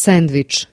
Sandwich.